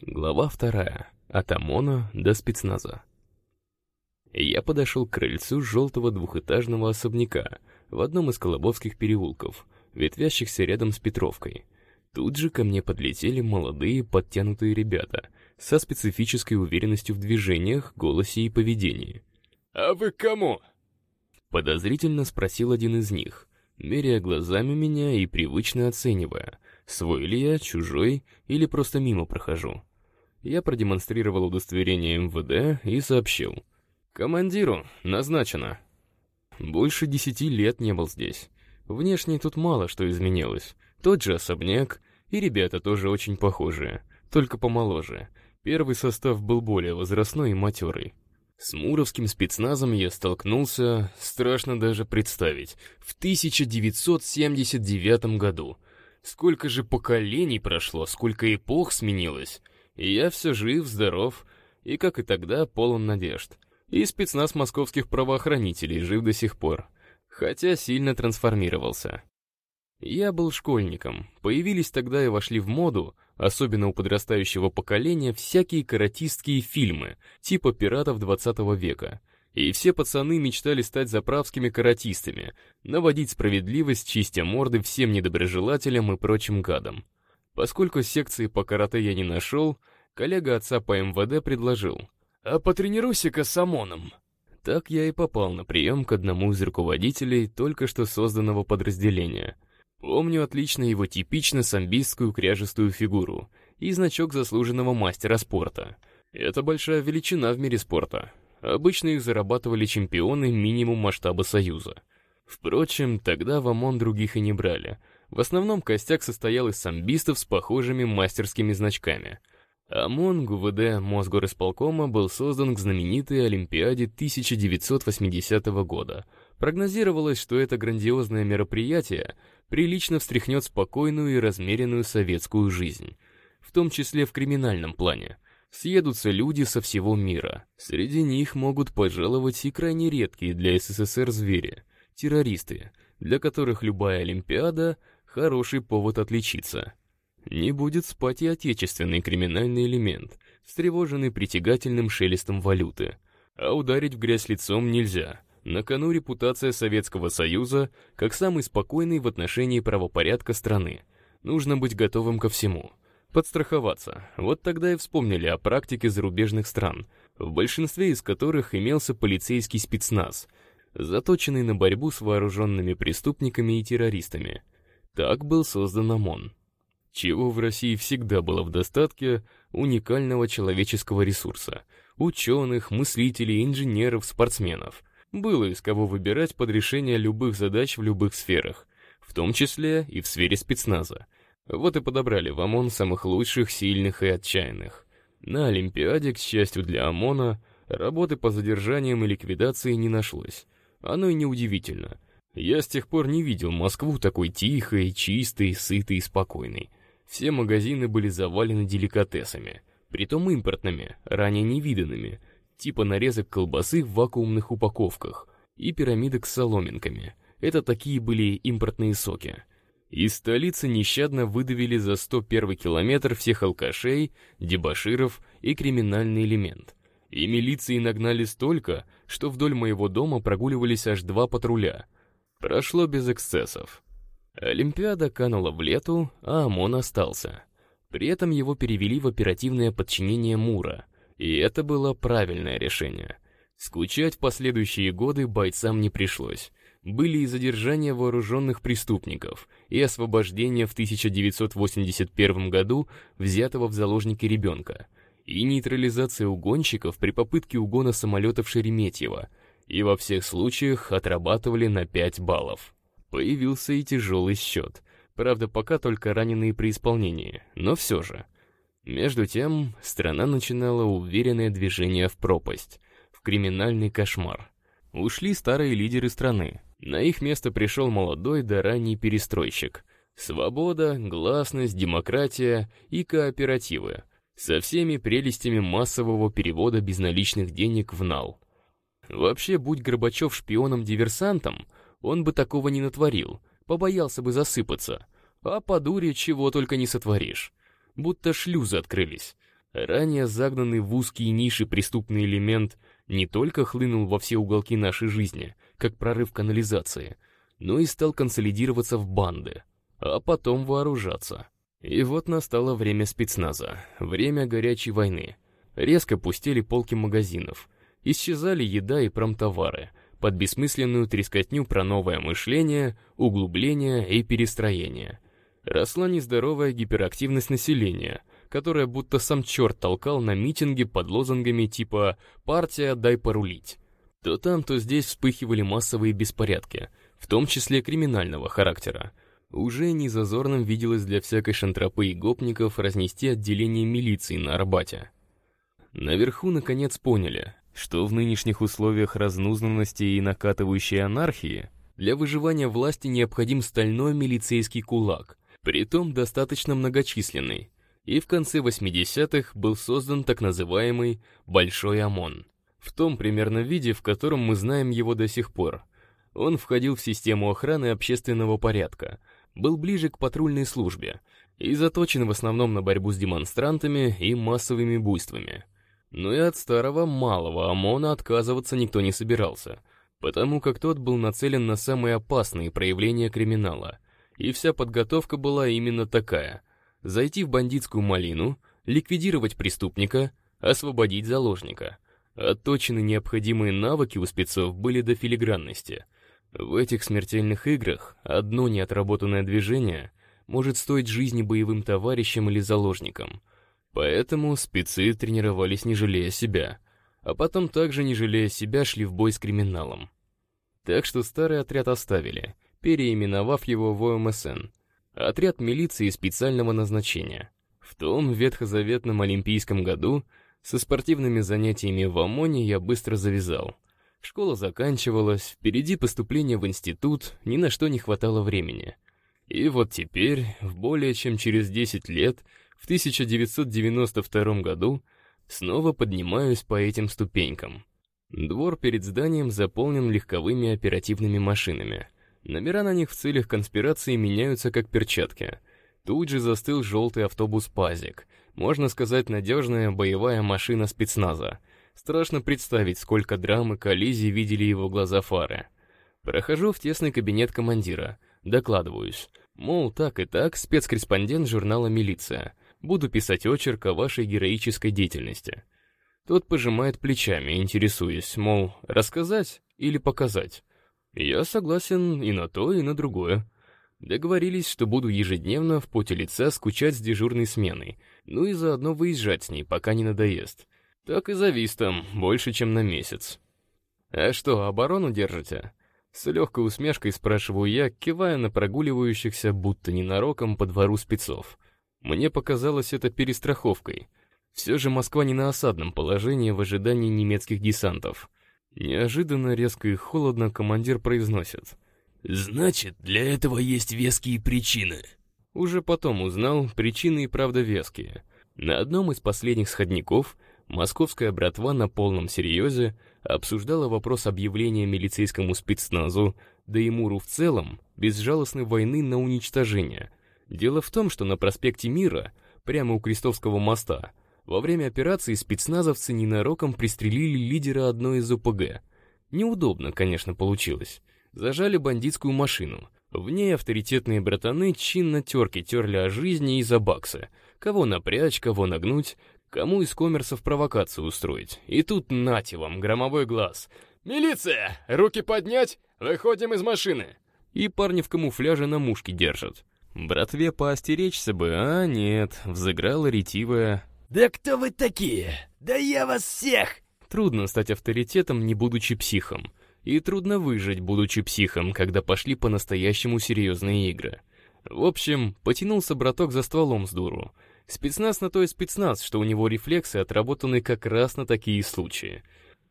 Глава вторая. От ОМОНа до спецназа. Я подошел к крыльцу желтого двухэтажного особняка в одном из Колобовских переулков, ветвящихся рядом с Петровкой. Тут же ко мне подлетели молодые подтянутые ребята со специфической уверенностью в движениях, голосе и поведении. «А вы кому?» Подозрительно спросил один из них, меряя глазами меня и привычно оценивая, свой ли я, чужой или просто мимо прохожу. Я продемонстрировал удостоверение МВД и сообщил. «Командиру назначено». Больше десяти лет не был здесь. Внешне тут мало что изменилось. Тот же особняк, и ребята тоже очень похожие, только помоложе. Первый состав был более возрастной и матерый. С муровским спецназом я столкнулся, страшно даже представить, в 1979 году. Сколько же поколений прошло, сколько эпох сменилось. И я все жив, здоров, и, как и тогда, полон надежд. И спецназ московских правоохранителей жив до сих пор, хотя сильно трансформировался. Я был школьником, появились тогда и вошли в моду, особенно у подрастающего поколения, всякие каратистские фильмы, типа «Пиратов 20 века». И все пацаны мечтали стать заправскими каратистами, наводить справедливость, чистя морды всем недоброжелателям и прочим гадам. Поскольку секции по карате я не нашел, коллега отца по МВД предложил. «А потренируйся-ка с ОМОНом». Так я и попал на прием к одному из руководителей только что созданного подразделения. Помню отлично его типично самбистскую кряжестую фигуру и значок заслуженного мастера спорта. Это большая величина в мире спорта. Обычно их зарабатывали чемпионы минимум масштаба Союза. Впрочем, тогда в ОМОН других и не брали — в основном костяк состоял из самбистов с похожими мастерскими значками. ОМОН ГУВД Мосгорисполкома был создан к знаменитой Олимпиаде 1980 года. Прогнозировалось, что это грандиозное мероприятие прилично встряхнет спокойную и размеренную советскую жизнь, в том числе в криминальном плане. Съедутся люди со всего мира. Среди них могут пожаловать и крайне редкие для СССР звери — террористы, для которых любая Олимпиада — Хороший повод отличиться. Не будет спать и отечественный криминальный элемент, встревоженный притягательным шелестом валюты. А ударить в грязь лицом нельзя. На кону репутация Советского Союза как самый спокойный в отношении правопорядка страны. Нужно быть готовым ко всему. Подстраховаться. Вот тогда и вспомнили о практике зарубежных стран, в большинстве из которых имелся полицейский спецназ, заточенный на борьбу с вооруженными преступниками и террористами – так был создан ОМОН. Чего в России всегда было в достатке уникального человеческого ресурса. Ученых, мыслителей, инженеров, спортсменов. Было из кого выбирать под решение любых задач в любых сферах, в том числе и в сфере спецназа. Вот и подобрали в ОМОН самых лучших, сильных и отчаянных. На Олимпиаде, к счастью для ОМОНа, работы по задержаниям и ликвидации не нашлось. Оно и неудивительно. Я с тех пор не видел Москву такой тихой, чистой, сытой и спокойной. Все магазины были завалены деликатесами, притом импортными, ранее невиданными, типа нарезок колбасы в вакуумных упаковках и пирамидок с соломинками. Это такие были импортные соки. Из столицы нещадно выдавили за 101 километр всех алкашей, дебоширов и криминальный элемент. И милиции нагнали столько, что вдоль моего дома прогуливались аж два патруля — Прошло без эксцессов. Олимпиада канула в лету, а ОМОН остался. При этом его перевели в оперативное подчинение Мура, и это было правильное решение. Скучать в последующие годы бойцам не пришлось. Были и задержания вооруженных преступников, и освобождение в 1981 году взятого в заложники ребенка, и нейтрализация угонщиков при попытке угона самолета в Шереметьево — и во всех случаях отрабатывали на 5 баллов. Появился и тяжелый счет, правда пока только раненые при исполнении, но все же. Между тем, страна начинала уверенное движение в пропасть, в криминальный кошмар. Ушли старые лидеры страны, на их место пришел молодой да ранний перестройщик. Свобода, гласность, демократия и кооперативы со всеми прелестями массового перевода безналичных денег в нал. Вообще, будь Горбачев шпионом-диверсантом, он бы такого не натворил, побоялся бы засыпаться. А по дуре чего только не сотворишь. Будто шлюзы открылись. Ранее загнанный в узкие ниши преступный элемент не только хлынул во все уголки нашей жизни, как прорыв канализации, но и стал консолидироваться в банды, а потом вооружаться. И вот настало время спецназа, время горячей войны. Резко пустели полки магазинов, исчезали еда и промтовары, под бессмысленную трескотню про новое мышление, углубление и перестроение. Росла нездоровая гиперактивность населения, которая будто сам черт толкал на митинги под лозунгами типа «Партия, дай порулить». То там, то здесь вспыхивали массовые беспорядки, в том числе криминального характера. Уже не зазорным виделось для всякой шантропы и гопников разнести отделение милиции на Арбате. Наверху наконец поняли, что в нынешних условиях разнузнанности и накатывающей анархии для выживания власти необходим стальной милицейский кулак, притом достаточно многочисленный, и в конце 80-х был создан так называемый «Большой ОМОН», в том примерно виде, в котором мы знаем его до сих пор. Он входил в систему охраны общественного порядка, был ближе к патрульной службе и заточен в основном на борьбу с демонстрантами и массовыми буйствами. Но и от старого малого ОМОНа отказываться никто не собирался, потому как тот был нацелен на самые опасные проявления криминала, и вся подготовка была именно такая — зайти в бандитскую малину, ликвидировать преступника, освободить заложника. Отточены необходимые навыки у спецов были до филигранности. В этих смертельных играх одно неотработанное движение может стоить жизни боевым товарищам или заложникам — Поэтому спецы тренировались не жалея себя, а потом также не жалея себя шли в бой с криминалом. Так что старый отряд оставили, переименовав его в ОМСН, отряд милиции специального назначения. В том ветхозаветном олимпийском году со спортивными занятиями в ОМОНе я быстро завязал. Школа заканчивалась, впереди поступление в институт, ни на что не хватало времени. И вот теперь, в более чем через 10 лет, в 1992 году снова поднимаюсь по этим ступенькам. Двор перед зданием заполнен легковыми оперативными машинами. Номера на них в целях конспирации меняются как перчатки. Тут же застыл желтый автобус «Пазик», можно сказать, надежная боевая машина спецназа. Страшно представить, сколько драм и коллизий видели его глаза фары. Прохожу в тесный кабинет командира, докладываюсь. Мол, так и так, спецкорреспондент журнала «Милиция». Буду писать очерк о вашей героической деятельности. Тот пожимает плечами, интересуясь, мол, рассказать или показать. Я согласен и на то, и на другое. Договорились, что буду ежедневно в поте лица скучать с дежурной сменой, ну и заодно выезжать с ней, пока не надоест. Так и завис там, больше, чем на месяц. «А что, оборону держите?» С легкой усмешкой спрашиваю я, кивая на прогуливающихся, будто ненароком, по двору спецов. Мне показалось это перестраховкой. Все же Москва не на осадном положении в ожидании немецких десантов. Неожиданно, резко и холодно командир произносит. «Значит, для этого есть веские причины». Уже потом узнал, причины и правда веские. На одном из последних сходников московская братва на полном серьезе обсуждала вопрос объявления милицейскому спецназу, да и Муру в целом, безжалостной войны на уничтожение — Дело в том, что на проспекте Мира, прямо у Крестовского моста, во время операции спецназовцы ненароком пристрелили лидера одной из ОПГ. Неудобно, конечно, получилось. Зажали бандитскую машину. В ней авторитетные братаны чинно терки терли о жизни и за баксы. Кого напрячь, кого нагнуть, кому из коммерсов провокацию устроить. И тут нате вам, громовой глаз. «Милиция! Руки поднять! Выходим из машины!» И парни в камуфляже на мушке держат. Братве поостеречься бы, а нет, взыграла ретивая. «Да кто вы такие? Да я вас всех!» Трудно стать авторитетом, не будучи психом. И трудно выжить, будучи психом, когда пошли по-настоящему серьезные игры. В общем, потянулся браток за стволом с дуру. Спецназ на то и спецназ, что у него рефлексы отработаны как раз на такие случаи.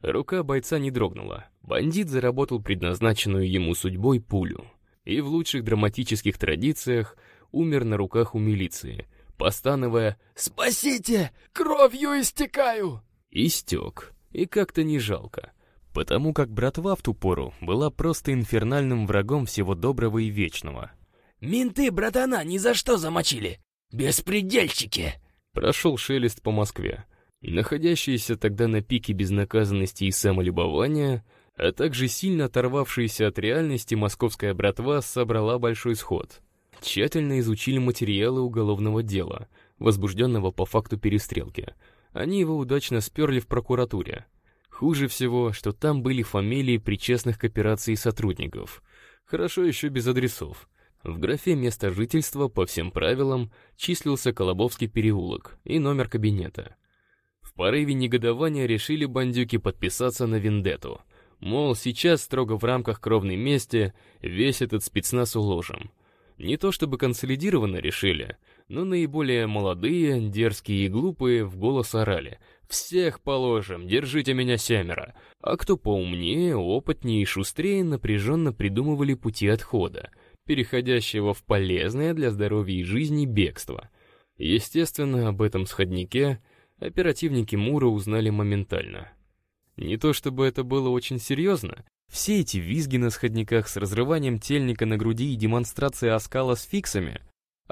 Рука бойца не дрогнула. Бандит заработал предназначенную ему судьбой пулю и в лучших драматических традициях умер на руках у милиции, постановая «Спасите! Кровью истекаю!» Истек. И как-то не жалко. Потому как братва в ту пору была просто инфернальным врагом всего доброго и вечного. «Менты братана ни за что замочили! Беспредельщики!» Прошел шелест по Москве. Находящиеся тогда на пике безнаказанности и самолюбования, а также сильно оторвавшаяся от реальности московская братва собрала большой сход. Тщательно изучили материалы уголовного дела, возбужденного по факту перестрелки. Они его удачно сперли в прокуратуре. Хуже всего, что там были фамилии причастных к операции сотрудников. Хорошо еще без адресов. В графе «Место жительства» по всем правилам числился Колобовский переулок и номер кабинета. В порыве негодования решили бандюки подписаться на вендетту. Мол, сейчас строго в рамках кровной мести весь этот спецназ уложим. Не то чтобы консолидированно решили, но наиболее молодые, дерзкие и глупые в голос орали «Всех положим, держите меня семеро!» А кто поумнее, опытнее и шустрее напряженно придумывали пути отхода, переходящего в полезное для здоровья и жизни бегство. Естественно, об этом сходнике оперативники Мура узнали моментально. Не то чтобы это было очень серьезно, все эти визги на сходниках с разрыванием тельника на груди и демонстрации оскала с фиксами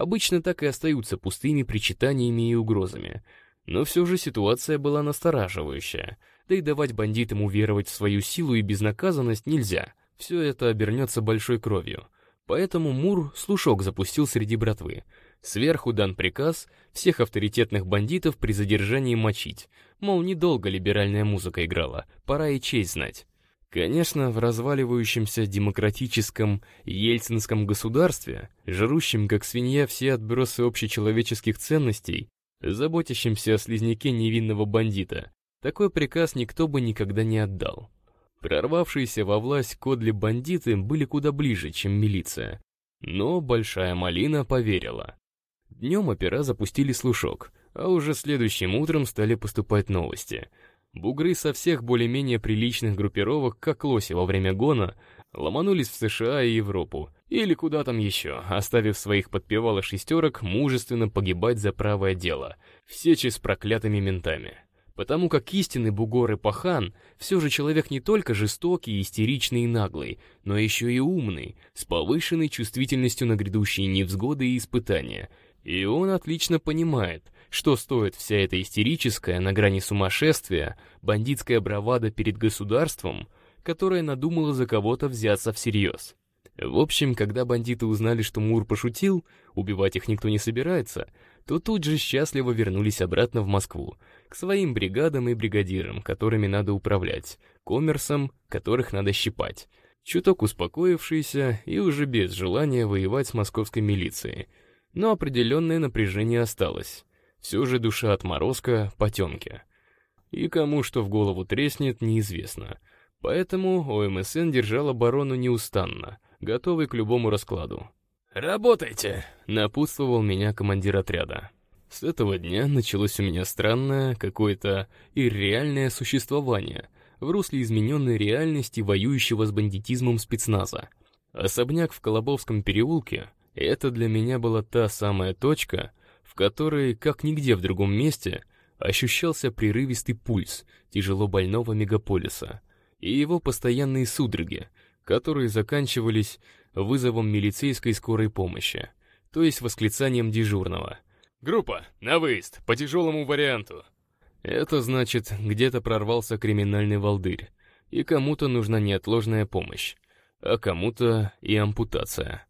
обычно так и остаются пустыми причитаниями и угрозами. Но все же ситуация была настораживающая, да и давать бандитам уверовать в свою силу и безнаказанность нельзя, все это обернется большой кровью. Поэтому Мур слушок запустил среди братвы. Сверху дан приказ всех авторитетных бандитов при задержании мочить, мол, недолго либеральная музыка играла, пора и честь знать. Конечно, в разваливающемся демократическом ельцинском государстве, жрущем как свинья все отбросы общечеловеческих ценностей, заботящимся о слизняке невинного бандита, такой приказ никто бы никогда не отдал. Прорвавшиеся во власть кодли бандиты были куда ближе, чем милиция. Но Большая Малина поверила. Днем опера запустили слушок, а уже следующим утром стали поступать новости — Бугры со всех более-менее приличных группировок, как лоси во время гона, ломанулись в США и Европу, или куда там еще, оставив своих подпевалых шестерок мужественно погибать за правое дело, в сече с проклятыми ментами. Потому как истинный бугор и пахан все же человек не только жестокий, истеричный и наглый, но еще и умный, с повышенной чувствительностью на грядущие невзгоды и испытания. И он отлично понимает — что стоит вся эта истерическая, на грани сумасшествия, бандитская бравада перед государством, которое надумало за кого-то взяться всерьез? В общем, когда бандиты узнали, что Мур пошутил, убивать их никто не собирается, то тут же счастливо вернулись обратно в Москву, к своим бригадам и бригадирам, которыми надо управлять, коммерсам, которых надо щипать, чуток успокоившиеся и уже без желания воевать с московской милицией. Но определенное напряжение осталось. Все же душа отморозка потемки. И кому что в голову треснет, неизвестно. Поэтому ОМСН держал оборону неустанно, готовый к любому раскладу. «Работайте!» — напутствовал меня командир отряда. С этого дня началось у меня странное, какое-то ирреальное существование в русле измененной реальности воюющего с бандитизмом спецназа. Особняк в Колобовском переулке — это для меня была та самая точка, в которой, как нигде в другом месте, ощущался прерывистый пульс тяжело больного мегаполиса и его постоянные судороги, которые заканчивались вызовом милицейской скорой помощи, то есть восклицанием дежурного. «Группа, на выезд, по тяжелому варианту!» Это значит, где-то прорвался криминальный волдырь, и кому-то нужна неотложная помощь, а кому-то и ампутация.